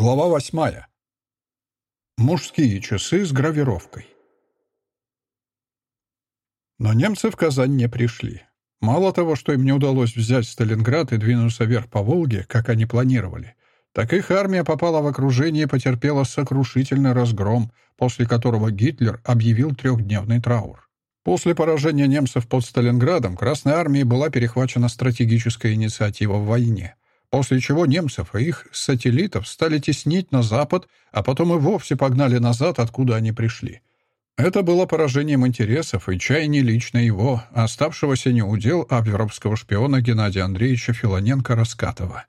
Глава восьмая. Мужские часы с гравировкой. Но немцы в Казань не пришли. Мало того, что им не удалось взять Сталинград и двинуться вверх по Волге, как они планировали, так их армия попала в окружение и потерпела сокрушительный разгром, после которого Гитлер объявил трехдневный траур. После поражения немцев под Сталинградом Красной армией была перехвачена стратегическая инициатива в войне — после чего немцев и их сателлитов стали теснить на запад, а потом и вовсе погнали назад, откуда они пришли. Это было поражением интересов и чаяний лично его, оставшегося неудел абверовского шпиона Геннадия Андреевича Филоненко-Раскатова.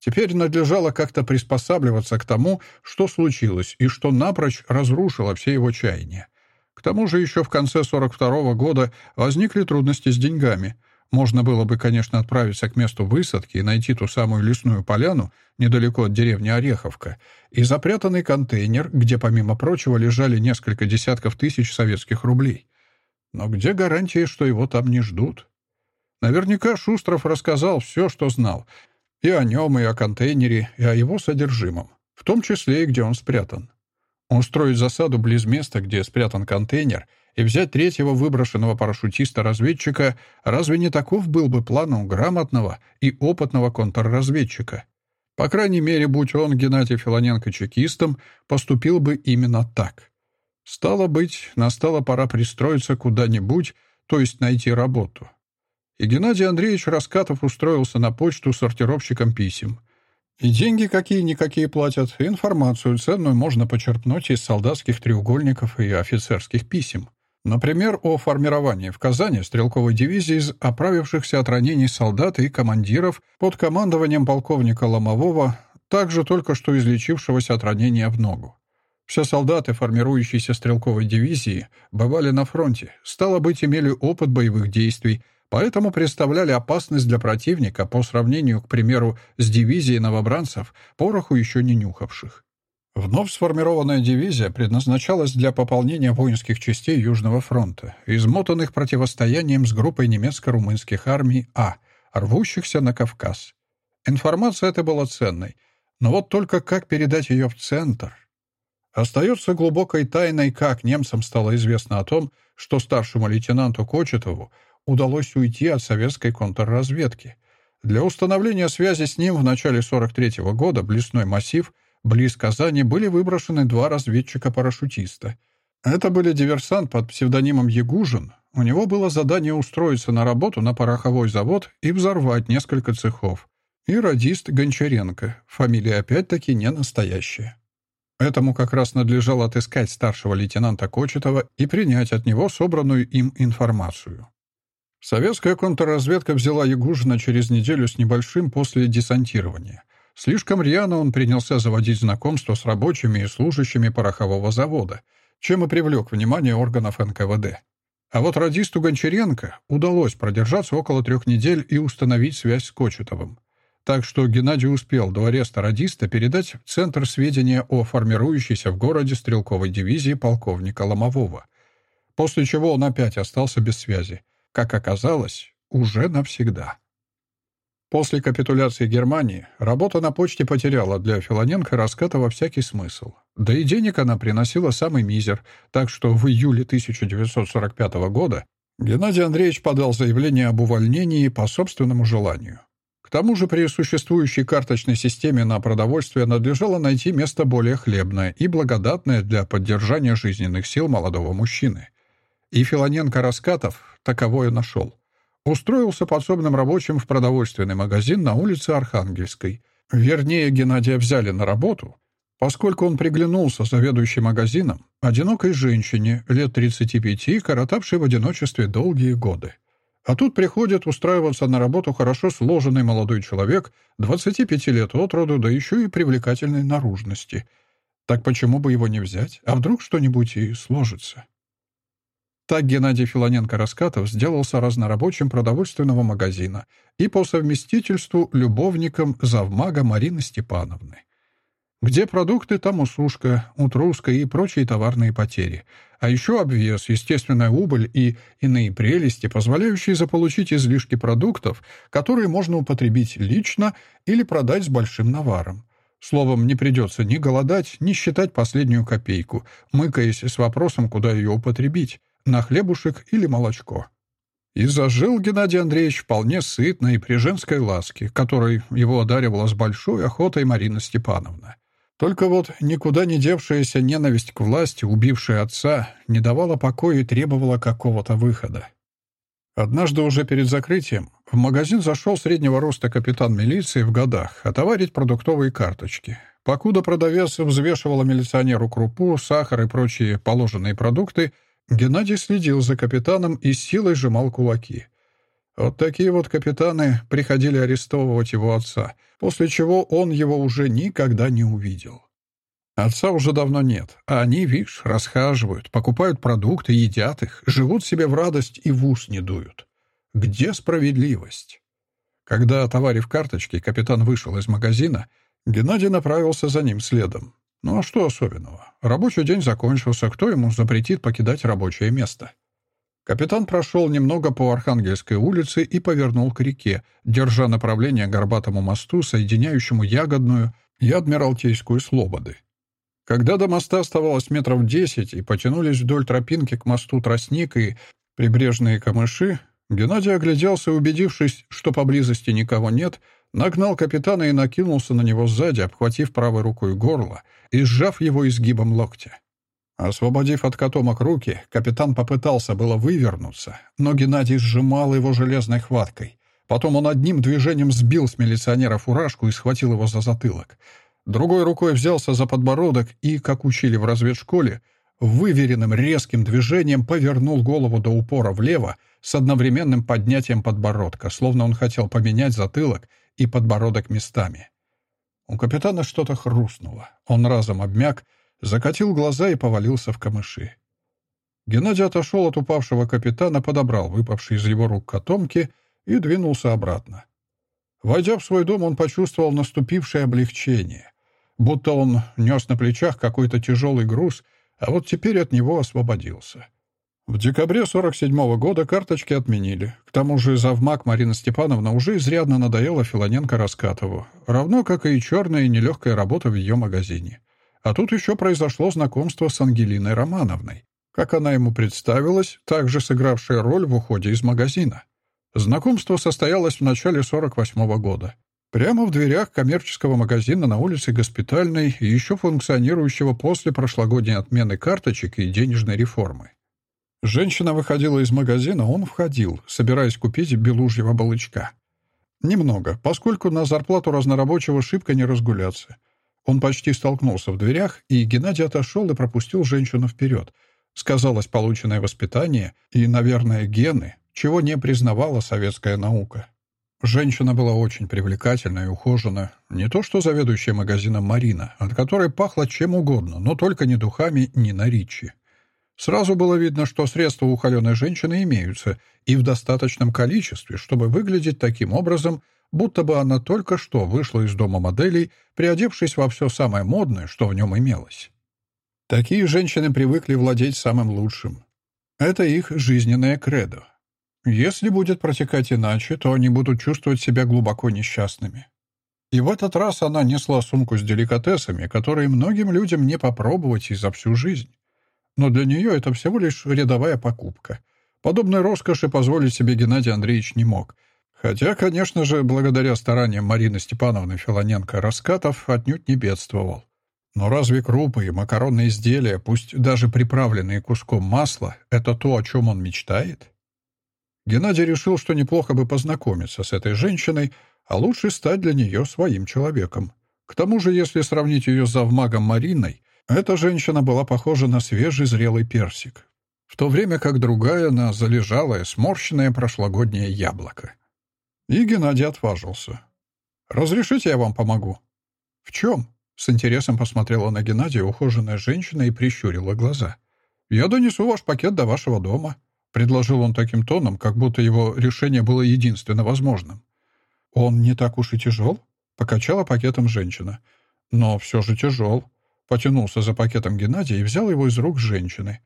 Теперь надлежало как-то приспосабливаться к тому, что случилось и что напрочь разрушило все его чаяния. К тому же еще в конце 42 -го года возникли трудности с деньгами — можно было бы, конечно, отправиться к месту высадки и найти ту самую лесную поляну недалеко от деревни Ореховка и запрятанный контейнер, где, помимо прочего, лежали несколько десятков тысяч советских рублей. Но где гарантии, что его там не ждут? Наверняка Шустров рассказал все, что знал. И о нем, и о контейнере, и о его содержимом. В том числе и где он спрятан. Устроить засаду близ места, где спрятан контейнер — и взять третьего выброшенного парашютиста-разведчика, разве не таков был бы план у грамотного и опытного контрразведчика? По крайней мере, будь он, Геннадий Филоненко, чекистом, поступил бы именно так. Стало быть, настала пора пристроиться куда-нибудь, то есть найти работу. И Геннадий Андреевич Раскатов устроился на почту сортировщиком писем. И деньги какие-никакие платят, информацию ценную можно почерпнуть из солдатских треугольников и офицерских писем. Например, о формировании в Казани стрелковой дивизии из оправившихся от ранений солдат и командиров под командованием полковника Ломового, также только что излечившегося от ранения в ногу. Все солдаты формирующейся стрелковой дивизии бывали на фронте, стало быть, имели опыт боевых действий, поэтому представляли опасность для противника по сравнению, к примеру, с дивизией новобранцев, пороху еще не нюхавших. Вновь сформированная дивизия предназначалась для пополнения воинских частей Южного фронта, измотанных противостоянием с группой немецко-румынских армий А, рвущихся на Кавказ. Информация эта была ценной, но вот только как передать ее в центр? Остается глубокой тайной, как немцам стало известно о том, что старшему лейтенанту Кочетову удалось уйти от советской контрразведки. Для установления связи с ним в начале 43 -го года Блесной массив — Близ Казани были выброшены два разведчика-парашютиста. Это были диверсант под псевдонимом Ягужин. У него было задание устроиться на работу на пороховой завод и взорвать несколько цехов. И радист Гончаренко, фамилия опять-таки не настоящая. Этому как раз надлежало отыскать старшего лейтенанта Кочетова и принять от него собранную им информацию. Советская контрразведка взяла Ягужина через неделю с небольшим после десантирования. Слишком рьяно он принялся заводить знакомство с рабочими и служащими порохового завода, чем и привлек внимание органов НКВД. А вот радисту Гончаренко удалось продержаться около трех недель и установить связь с Кочетовым. Так что Геннадий успел до ареста радиста передать в Центр сведения о формирующейся в городе стрелковой дивизии полковника Ломового, после чего он опять остался без связи. Как оказалось, уже навсегда. После капитуляции Германии работа на почте потеряла для Филоненко Раскатова всякий смысл. Да и денег она приносила самый мизер, так что в июле 1945 года Геннадий Андреевич подал заявление об увольнении по собственному желанию. К тому же при существующей карточной системе на продовольствие надлежало найти место более хлебное и благодатное для поддержания жизненных сил молодого мужчины. И Филоненко Раскатов таковое нашел. Устроился подсобным рабочим в продовольственный магазин на улице Архангельской. Вернее, Геннадия взяли на работу, поскольку он приглянулся заведующей магазином одинокой женщине лет 35, коротавшей в одиночестве долгие годы. А тут приходит устраиваться на работу хорошо сложенный молодой человек, 25 лет от роду, да еще и привлекательной наружности. Так почему бы его не взять? А вдруг что-нибудь и сложится? Так Геннадий Филоненко-Раскатов сделался разнорабочим продовольственного магазина и по совместительству любовником завмага Марины Степановны. Где продукты, там усушка, утруска и прочие товарные потери. А еще обвес, естественная убыль и иные прелести, позволяющие заполучить излишки продуктов, которые можно употребить лично или продать с большим наваром. Словом, не придется ни голодать, ни считать последнюю копейку, мыкаясь с вопросом, куда ее употребить — на хлебушек или молочко. И зажил Геннадий Андреевич вполне сытно и при женской ласке, которой его одаривала с большой охотой Марина Степановна. Только вот никуда не девшаяся ненависть к власти, убившая отца, не давала покоя и требовала какого-то выхода. Однажды уже перед закрытием в магазин зашел среднего роста капитан милиции в годах отоварить продуктовые карточки. Покуда продавец взвешивала милиционеру крупу, сахар и прочие положенные продукты, Геннадий следил за капитаном и силой сжимал кулаки. Вот такие вот капитаны приходили арестовывать его отца, после чего он его уже никогда не увидел. Отца уже давно нет, а они, видишь, расхаживают, покупают продукты, едят их, живут себе в радость и в ус не дуют. Где справедливость? Когда, отоварив карточки, капитан вышел из магазина, Геннадий направился за ним следом. Ну а что особенного? Рабочий день закончился, кто ему запретит покидать рабочее место? Капитан прошел немного по Архангельской улице и повернул к реке, держа направление к Горбатому мосту, соединяющему Ягодную и Адмиралтейскую Слободы. Когда до моста оставалось метров десять и потянулись вдоль тропинки к мосту тростник и прибрежные камыши, Геннадий огляделся, убедившись, что поблизости никого нет, нагнал капитана и накинулся на него сзади, обхватив правой рукой горло и сжав его изгибом локтя. Освободив от котомок руки, капитан попытался было вывернуться, но Геннадий сжимал его железной хваткой. Потом он одним движением сбил с милиционера фуражку и схватил его за затылок. Другой рукой взялся за подбородок и, как учили в разведшколе, выверенным резким движением повернул голову до упора влево с одновременным поднятием подбородка, словно он хотел поменять затылок и подбородок местами. У капитана что-то хрустнуло. Он разом обмяк, закатил глаза и повалился в камыши. Геннадий отошел от упавшего капитана, подобрал выпавший из его рук котомки и двинулся обратно. Войдя в свой дом, он почувствовал наступившее облегчение будто он нес на плечах какой-то тяжелый груз, а вот теперь от него освободился. В декабре 47 -го года карточки отменили. К тому же завмак Марина Степановна уже изрядно надоела Филоненко Раскатову, равно как и черная и нелегкая работа в ее магазине. А тут еще произошло знакомство с Ангелиной Романовной. Как она ему представилась, также сыгравшая роль в уходе из магазина. Знакомство состоялось в начале 48 -го года. Прямо в дверях коммерческого магазина на улице Госпитальной, еще функционирующего после прошлогодней отмены карточек и денежной реформы. Женщина выходила из магазина, он входил, собираясь купить белужьего балычка. Немного, поскольку на зарплату разнорабочего шибко не разгуляться. Он почти столкнулся в дверях, и Геннадий отошел и пропустил женщину вперед. Сказалось полученное воспитание и, наверное, гены, чего не признавала советская наука. Женщина была очень привлекательна и ухожена. Не то что заведующая магазином Марина, от которой пахло чем угодно, но только не духами, ни на. Сразу было видно, что средства у холеной женщины имеются, и в достаточном количестве, чтобы выглядеть таким образом, будто бы она только что вышла из дома моделей, приодевшись во все самое модное, что в нем имелось. Такие женщины привыкли владеть самым лучшим. Это их жизненное кредо. Если будет протекать иначе, то они будут чувствовать себя глубоко несчастными. И в этот раз она несла сумку с деликатесами, которые многим людям не попробовать и за всю жизнь. Но для нее это всего лишь рядовая покупка. Подобной роскоши позволить себе Геннадий Андреевич не мог. Хотя, конечно же, благодаря стараниям Марины Степановны Филоненко-Раскатов отнюдь не бедствовал. Но разве крупы и макаронные изделия, пусть даже приправленные куском масла, это то, о чем он мечтает? Геннадий решил, что неплохо бы познакомиться с этой женщиной, а лучше стать для нее своим человеком. К тому же, если сравнить ее с завмагом Мариной, эта женщина была похожа на свежий зрелый персик, в то время как другая — на залежалое, сморщенное прошлогоднее яблоко. И Геннадий отважился. «Разрешите, я вам помогу?» «В чем?» — с интересом посмотрела на Геннадия ухоженная женщина и прищурила глаза. «Я донесу ваш пакет до вашего дома», — предложил он таким тоном, как будто его решение было единственно возможным. «Он не так уж и тяжел?» — покачала пакетом женщина. «Но все же тяжел». Потянулся за пакетом Геннадий и взял его из рук женщины.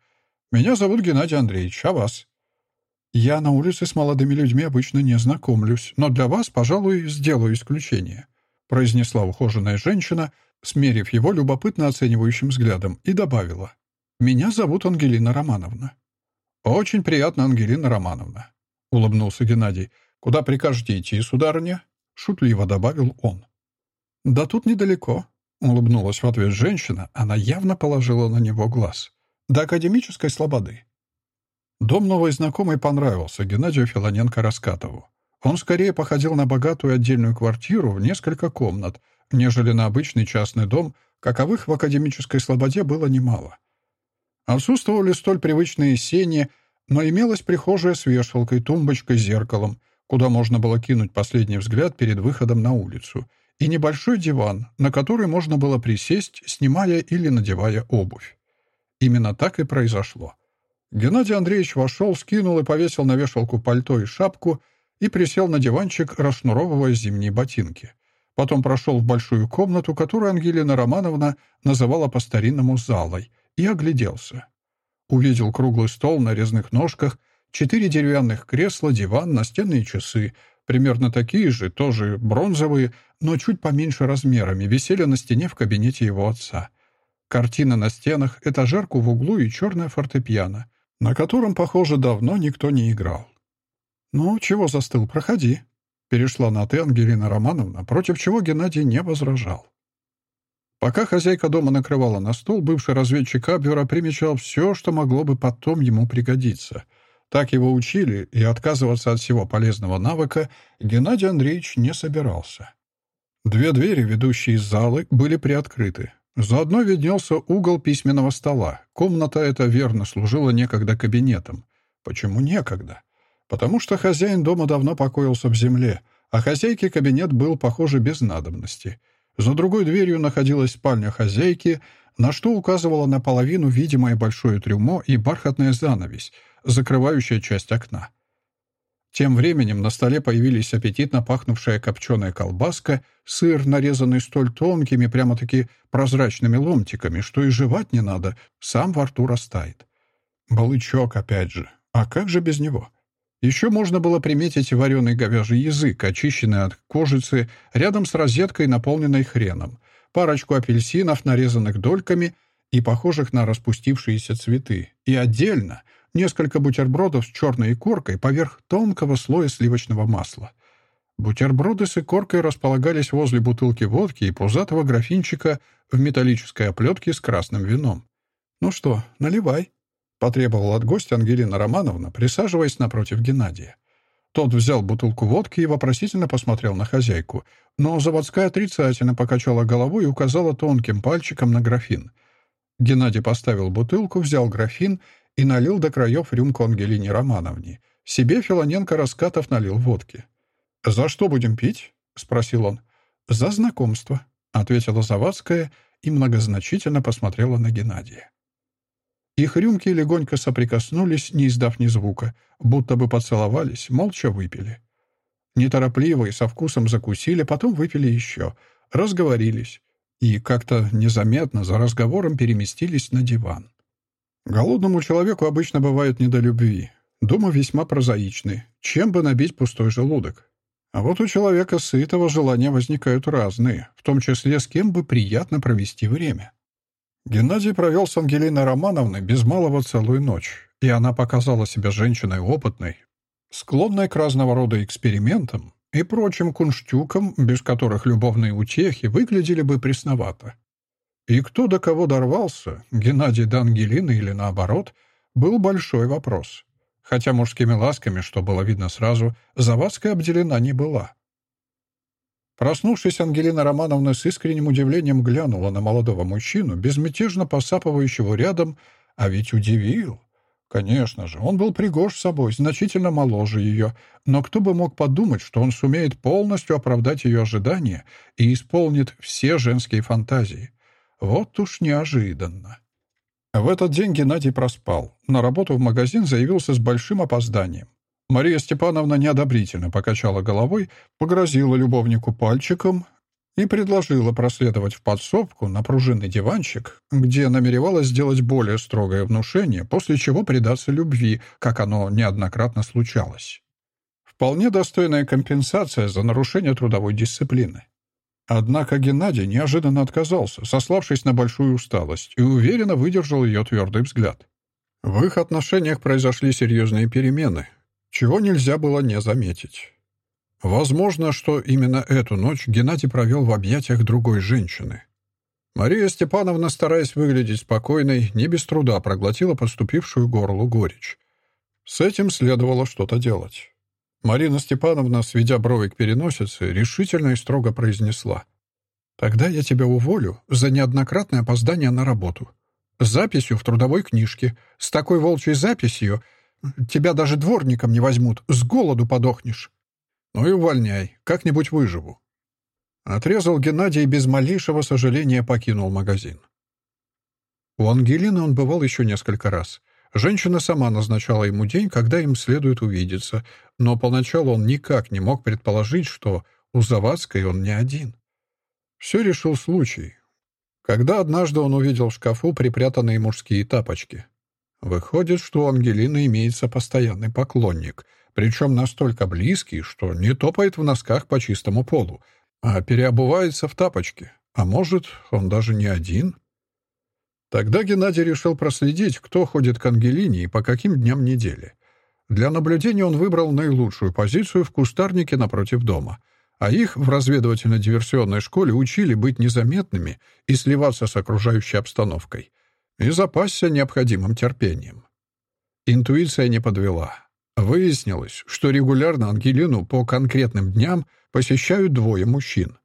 «Меня зовут Геннадий Андреевич, а вас?» «Я на улице с молодыми людьми обычно не знакомлюсь, но для вас, пожалуй, сделаю исключение». произнесла ухоженная женщина, смерив его любопытно оценивающим взглядом, и добавила. «Меня зовут Ангелина Романовна». «Очень приятно, Ангелина Романовна», — улыбнулся Геннадий. «Куда прикажете идти, сударыня?» — шутливо добавил он. «Да тут недалеко», — улыбнулась в ответ женщина. Она явно положила на него глаз. «До академической слободы». Дом новой знакомой понравился Геннадию Филоненко-Раскатову. Он скорее походил на богатую отдельную квартиру в несколько комнат, нежели на обычный частный дом, каковых в академической слободе было немало. Отсутствовали столь привычные сени, но имелась прихожая с вешалкой, тумбочкой, зеркалом, куда можно было кинуть последний взгляд перед выходом на улицу, и небольшой диван, на который можно было присесть, снимая или надевая обувь. Именно так и произошло. Геннадий Андреевич вошел, скинул и повесил на вешалку пальто и шапку и присел на диванчик, расшнуровывая зимние ботинки. Потом прошел в большую комнату, которую Ангелина Романовна называла по-старинному «залой», и огляделся. Увидел круглый стол на резных ножках, четыре деревянных кресла, диван, настенные часы, примерно такие же, тоже бронзовые, но чуть поменьше размерами, висели на стене в кабинете его отца. Картина на стенах, этажерку в углу и черное фортепиано, на котором, похоже, давно никто не играл. «Ну, чего застыл? Проходи», — перешла на «ты» Ангелина Романовна, против чего Геннадий не возражал. Пока хозяйка дома накрывала на стол, бывший разведчик Абвера примечал все, что могло бы потом ему пригодиться. Так его учили, и отказываться от всего полезного навыка Геннадий Андреевич не собирался. Две двери, ведущие из залы, были приоткрыты. Заодно виднелся угол письменного стола. Комната эта верно служила некогда кабинетом. Почему некогда? Потому что хозяин дома давно покоился в земле, а хозяйке кабинет был, похоже, без надобности. За другой дверью находилась спальня хозяйки, на что указывала наполовину видимое большое трюмо и бархатная занавесь, закрывающая часть окна. Тем временем на столе появились аппетитно пахнувшая копченая колбаска, сыр, нарезанный столь тонкими, прямо-таки прозрачными ломтиками, что и жевать не надо, сам во рту растает. Балычок, опять же. А как же без него? Еще можно было приметить вареный говяжий язык, очищенный от кожицы, рядом с розеткой, наполненной хреном, парочку апельсинов, нарезанных дольками и похожих на распустившиеся цветы, и отдельно — несколько бутербродов с черной икоркой поверх тонкого слоя сливочного масла. Бутерброды с икоркой располагались возле бутылки водки и пузатого графинчика в металлической оплетке с красным вином. «Ну что, наливай», — потребовала от гостя Ангелина Романовна, присаживаясь напротив Геннадия. Тот взял бутылку водки и вопросительно посмотрел на хозяйку, но заводская отрицательно покачала головой и указала тонким пальчиком на графин. Геннадий поставил бутылку, взял графин и налил до краев рюмку Ангелине Романовне. Себе Филоненко Раскатов налил водки. «За что будем пить?» — спросил он. «За знакомство», — ответила Завадская и многозначительно посмотрела на Геннадия. Их рюмки легонько соприкоснулись, не издав ни звука, будто бы поцеловались, молча выпили. Неторопливо и со вкусом закусили, потом выпили еще, разговорились и как-то незаметно за разговором переместились на диван. Голодному человеку обычно бывает не до любви. Дома весьма прозаичны. Чем бы набить пустой желудок? А вот у человека сытого желания возникают разные, в том числе с кем бы приятно провести время. Геннадий провел с Ангелиной Романовной без малого целую ночь, и она показала себя женщиной опытной, склонной к разного рода экспериментам и прочим кунштюкам, без которых любовные утехи выглядели бы пресновато. И кто до кого дорвался, Геннадий до Ангелины или наоборот, был большой вопрос. Хотя мужскими ласками, что было видно сразу, Завадская обделена не была. Проснувшись, Ангелина Романовна с искренним удивлением глянула на молодого мужчину, безмятежно посапывающего рядом, а ведь удивил. Конечно же, он был пригож собой, значительно моложе ее, но кто бы мог подумать, что он сумеет полностью оправдать ее ожидания и исполнит все женские фантазии. Вот уж неожиданно. В этот день Геннадий проспал. На работу в магазин заявился с большим опозданием. Мария Степановна неодобрительно покачала головой, погрозила любовнику пальчиком и предложила проследовать в подсобку на пружинный диванчик, где намеревалась сделать более строгое внушение, после чего предаться любви, как оно неоднократно случалось. Вполне достойная компенсация за нарушение трудовой дисциплины. Однако Геннадий неожиданно отказался, сославшись на большую усталость, и уверенно выдержал ее твердый взгляд. В их отношениях произошли серьезные перемены, чего нельзя было не заметить. Возможно, что именно эту ночь Геннадий провел в объятиях другой женщины. Мария Степановна, стараясь выглядеть спокойной, не без труда проглотила поступившую горлу горечь. С этим следовало что-то делать. Марина Степановна, сведя брови к переносице, решительно и строго произнесла. «Тогда я тебя уволю за неоднократное опоздание на работу. Записью в трудовой книжке. С такой волчьей записью тебя даже дворником не возьмут. С голоду подохнешь. Ну и увольняй. Как-нибудь выживу». Отрезал Геннадий и без малейшего сожаления покинул магазин. У Ангелины он бывал еще несколько раз — Женщина сама назначала ему день, когда им следует увидеться, но поначалу он никак не мог предположить, что у Завадской он не один. Все решил случай. Когда однажды он увидел в шкафу припрятанные мужские тапочки. Выходит, что у Ангелины имеется постоянный поклонник, причем настолько близкий, что не топает в носках по чистому полу, а переобувается в тапочки. А может, он даже не один? Тогда Геннадий решил проследить, кто ходит к Ангелине и по каким дням недели. Для наблюдения он выбрал наилучшую позицию в кустарнике напротив дома, а их в разведывательно-диверсионной школе учили быть незаметными и сливаться с окружающей обстановкой, и запасся необходимым терпением. Интуиция не подвела. Выяснилось, что регулярно Ангелину по конкретным дням посещают двое мужчин.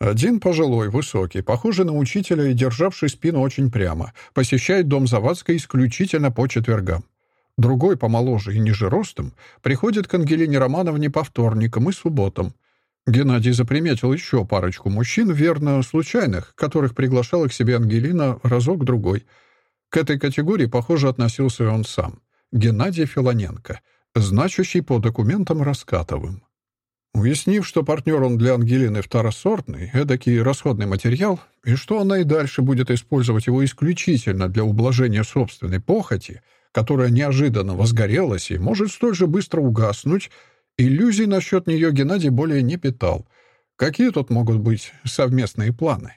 Один пожилой, высокий, похожий на учителя и державший спину очень прямо, посещает дом Завадской исключительно по четвергам. Другой, помоложе и ниже ростом, приходит к Ангелине Романовне по вторникам и субботам. Геннадий заприметил еще парочку мужчин, верно, случайных, которых приглашала к себе Ангелина разок-другой. К этой категории, похоже, относился и он сам. Геннадий Филоненко, значащий по документам Раскатовым. Уяснив, что партнер он для Ангелины второсортный, эдакий расходный материал, и что она и дальше будет использовать его исключительно для ублажения собственной похоти, которая неожиданно возгорелась и может столь же быстро угаснуть, иллюзий насчет нее Геннадий более не питал. Какие тут могут быть совместные планы?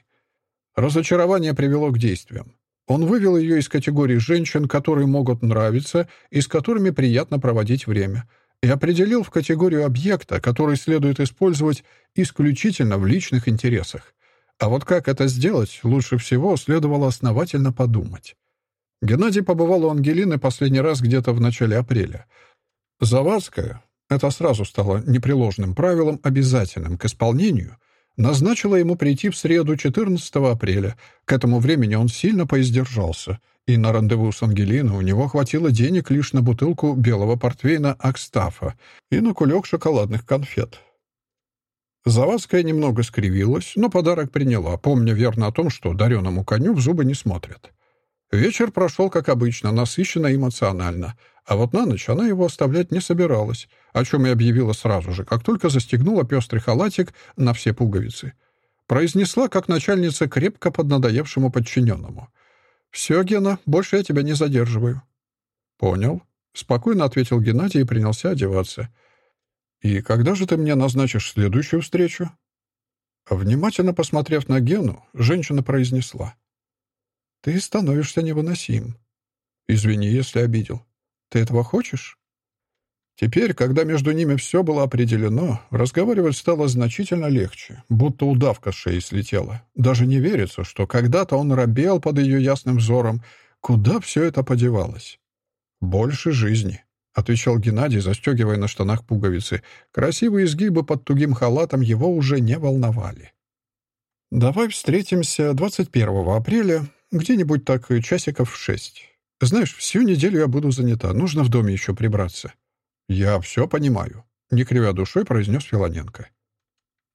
Разочарование привело к действиям. Он вывел ее из категории женщин, которые могут нравиться и с которыми приятно проводить время — и определил в категорию объекта, который следует использовать исключительно в личных интересах. А вот как это сделать, лучше всего следовало основательно подумать. Геннадий побывал у Ангелины последний раз где-то в начале апреля. Завадская, это сразу стало непреложным правилом, обязательным к исполнению, назначила ему прийти в среду 14 апреля. К этому времени он сильно поиздержался — и на рандеву с Ангелиной у него хватило денег лишь на бутылку белого портвейна Акстафа и на кулек шоколадных конфет. Завадская немного скривилась, но подарок приняла, помня верно о том, что дареному коню в зубы не смотрят. Вечер прошел, как обычно, насыщенно и эмоционально, а вот на ночь она его оставлять не собиралась, о чем и объявила сразу же, как только застегнула пестрый халатик на все пуговицы. Произнесла, как начальница крепко поднадоевшему подчиненному — «Все, Гена, больше я тебя не задерживаю». «Понял», — спокойно ответил Геннадий и принялся одеваться. «И когда же ты мне назначишь следующую встречу?» Внимательно посмотрев на Гену, женщина произнесла. «Ты становишься невыносим. Извини, если обидел. Ты этого хочешь?» Теперь, когда между ними все было определено, разговаривать стало значительно легче, будто удавка с шеи слетела. Даже не верится, что когда-то он робел под ее ясным взором. Куда все это подевалось? «Больше жизни», — отвечал Геннадий, застегивая на штанах пуговицы. Красивые изгибы под тугим халатом его уже не волновали. «Давай встретимся 21 апреля, где-нибудь так часиков в шесть. Знаешь, всю неделю я буду занята, нужно в доме еще прибраться». «Я все понимаю», — не кривя душой произнес Филоненко.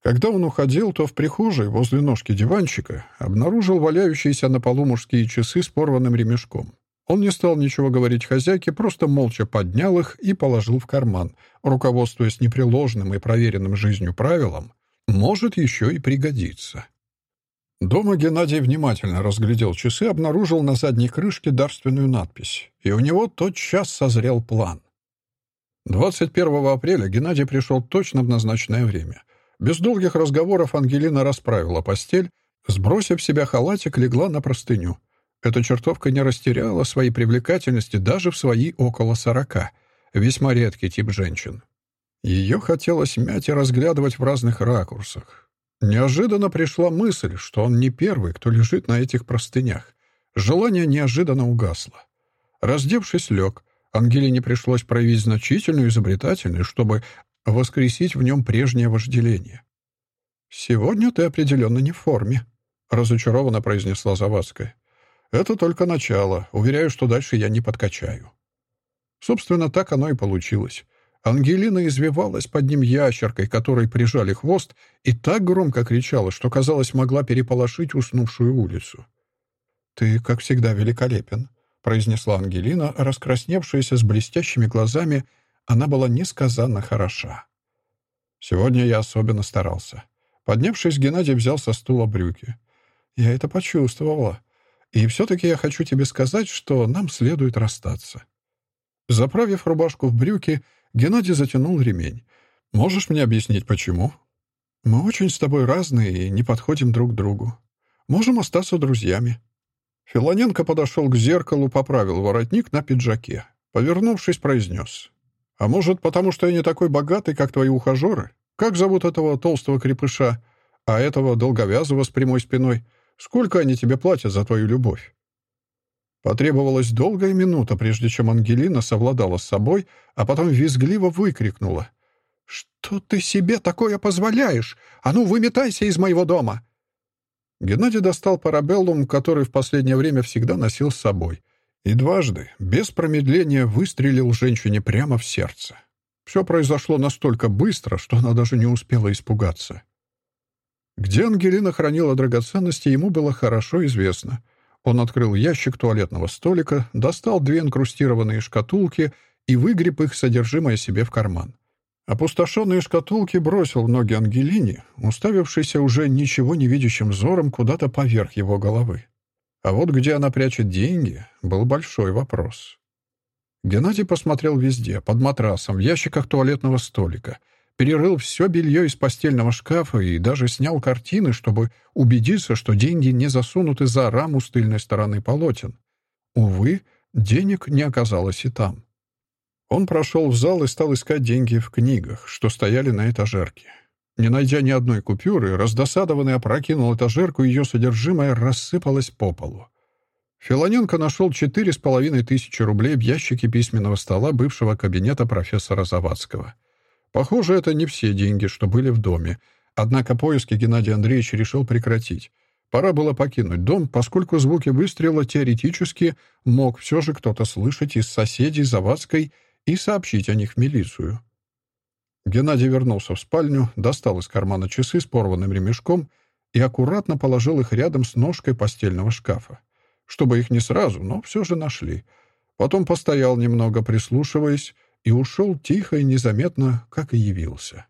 Когда он уходил, то в прихожей, возле ножки диванчика, обнаружил валяющиеся на полу мужские часы с порванным ремешком. Он не стал ничего говорить хозяйке, просто молча поднял их и положил в карман, руководствуясь непреложным и проверенным жизнью правилом, может еще и пригодиться. Дома Геннадий внимательно разглядел часы, обнаружил на задней крышке дарственную надпись, и у него тотчас созрел план. 21 апреля Геннадий пришел точно в назначенное время. Без долгих разговоров Ангелина расправила постель, сбросив себя халатик, легла на простыню. Эта чертовка не растеряла своей привлекательности даже в свои около сорока. Весьма редкий тип женщин. Ее хотелось мять и разглядывать в разных ракурсах. Неожиданно пришла мысль, что он не первый, кто лежит на этих простынях. Желание неожиданно угасло. Раздевшись, лег. Ангелине пришлось проявить значительную изобретательность, чтобы воскресить в нем прежнее вожделение. «Сегодня ты определенно не в форме», — разочарованно произнесла Завадская. «Это только начало. Уверяю, что дальше я не подкачаю». Собственно, так оно и получилось. Ангелина извивалась под ним ящеркой, которой прижали хвост, и так громко кричала, что, казалось, могла переполошить уснувшую улицу. «Ты, как всегда, великолепен», — произнесла Ангелина, раскрасневшаяся с блестящими глазами. Она была несказанно хороша. Сегодня я особенно старался. Поднявшись, Геннадий взял со стула брюки. «Я это почувствовала. И все-таки я хочу тебе сказать, что нам следует расстаться». Заправив рубашку в брюки, Геннадий затянул ремень. «Можешь мне объяснить, почему?» «Мы очень с тобой разные и не подходим друг к другу. Можем остаться друзьями». Филоненко подошел к зеркалу, поправил воротник на пиджаке. Повернувшись, произнес. «А может, потому что я не такой богатый, как твои ухажеры? Как зовут этого толстого крепыша? А этого долговязого с прямой спиной? Сколько они тебе платят за твою любовь?» Потребовалась долгая минута, прежде чем Ангелина совладала с собой, а потом визгливо выкрикнула. «Что ты себе такое позволяешь? А ну, выметайся из моего дома!» Геннадий достал парабеллум, который в последнее время всегда носил с собой, и дважды, без промедления, выстрелил женщине прямо в сердце. Все произошло настолько быстро, что она даже не успела испугаться. Где Ангелина хранила драгоценности, ему было хорошо известно — он открыл ящик туалетного столика, достал две инкрустированные шкатулки и выгреб их содержимое себе в карман. Опустошенные шкатулки бросил в ноги Ангелине, уставившейся уже ничего не видящим взором куда-то поверх его головы. А вот где она прячет деньги, был большой вопрос. Геннадий посмотрел везде, под матрасом, в ящиках туалетного столика — перерыл все белье из постельного шкафа и даже снял картины, чтобы убедиться, что деньги не засунуты за раму с тыльной стороны полотен. Увы, денег не оказалось и там. Он прошел в зал и стал искать деньги в книгах, что стояли на этажерке. Не найдя ни одной купюры, раздосадованный опрокинул этажерку, и ее содержимое рассыпалось по полу. Филоненко нашел четыре с половиной тысячи рублей в ящике письменного стола бывшего кабинета профессора Завадского — Похоже, это не все деньги, что были в доме. Однако поиски Геннадий Андреевич решил прекратить. Пора было покинуть дом, поскольку звуки выстрела теоретически мог все же кто-то слышать из соседей Завадской и сообщить о них в милицию. Геннадий вернулся в спальню, достал из кармана часы с порванным ремешком и аккуратно положил их рядом с ножкой постельного шкафа. Чтобы их не сразу, но все же нашли. Потом постоял немного, прислушиваясь, и ушел тихо и незаметно, как и явился.